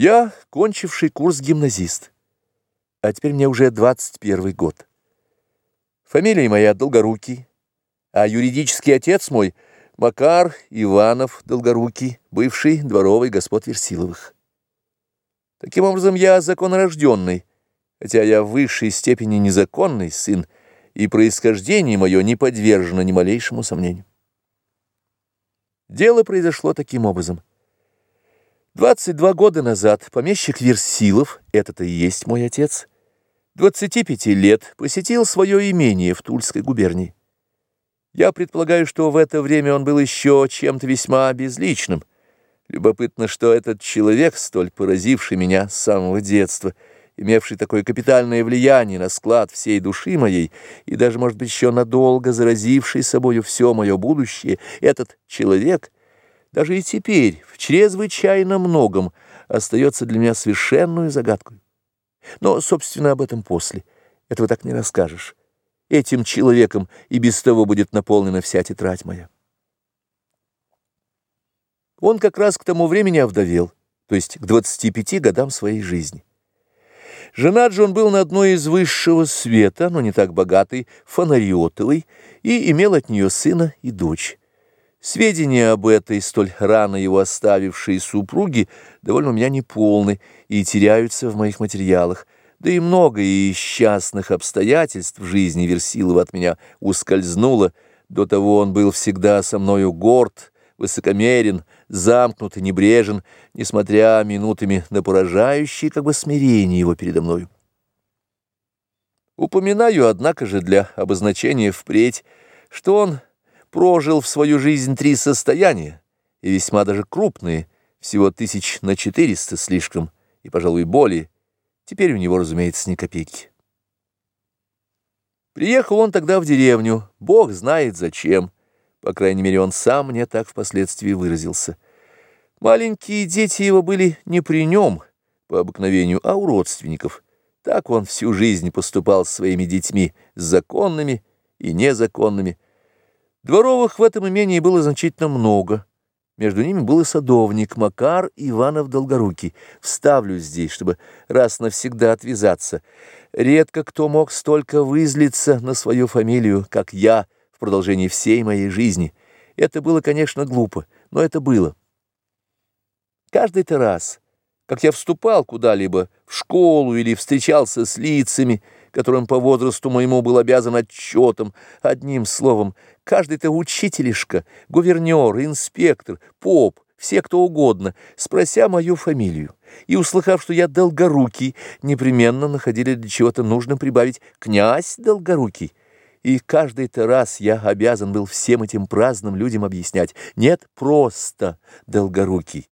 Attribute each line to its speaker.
Speaker 1: Я кончивший курс гимназист, а теперь мне уже 21 год. Фамилия моя Долгорукий, а юридический отец мой Макар Иванов Долгорукий, бывший дворовый господ Версиловых. Таким образом, я законорожденный, хотя я в высшей степени незаконный сын, и происхождение мое не подвержено ни малейшему сомнению. Дело произошло таким образом. 22 года назад помещик Версилов, этот и есть мой отец, 25 лет посетил свое имение в Тульской губернии. Я предполагаю, что в это время он был еще чем-то весьма безличным. Любопытно, что этот человек, столь поразивший меня с самого детства, имевший такое капитальное влияние на склад всей души моей и даже, может быть, еще надолго заразивший собою все мое будущее, этот человек — даже и теперь в чрезвычайно многом остается для меня совершенную загадкой. Но, собственно, об этом после. Этого так не расскажешь. Этим человеком и без того будет наполнена вся тетрадь моя. Он как раз к тому времени овдовел, то есть к 25 годам своей жизни. Женат же он был на одной из высшего света, но не так богатой, Фонариотовой, и имел от нее сына и дочь. Сведения об этой, столь рано его оставившей супруге, довольно у меня неполны и теряются в моих материалах, да и много и счастных обстоятельств в жизни Версилова от меня ускользнуло, до того он был всегда со мною горд, высокомерен, замкнут и небрежен, несмотря минутами на поражающее как бы смирение его передо мною. Упоминаю, однако же, для обозначения впредь, что он прожил в свою жизнь три состояния, и весьма даже крупные, всего тысяч на четыреста слишком, и, пожалуй, более. Теперь у него, разумеется, ни копейки. Приехал он тогда в деревню, бог знает зачем. По крайней мере, он сам мне так впоследствии выразился. Маленькие дети его были не при нем, по обыкновению, а у родственников. Так он всю жизнь поступал с своими детьми, законными и незаконными, Дворовых в этом имении было значительно много. Между ними был и садовник Макар Иванов Долгорукий. Вставлю здесь, чтобы раз навсегда отвязаться. Редко кто мог столько вызлиться на свою фамилию, как я, в продолжении всей моей жизни. Это было, конечно, глупо, но это было. Каждый-то раз, как я вступал куда-либо, в школу или встречался с лицами, которым по возрасту моему был обязан отчетом, одним словом, каждый-то учителишка, гувернер, инспектор, поп, все кто угодно, спрося мою фамилию, и услыхав, что я долгорукий, непременно находили для чего-то нужно прибавить «князь долгорукий». И каждый-то раз я обязан был всем этим праздным людям объяснять, нет, просто долгорукий.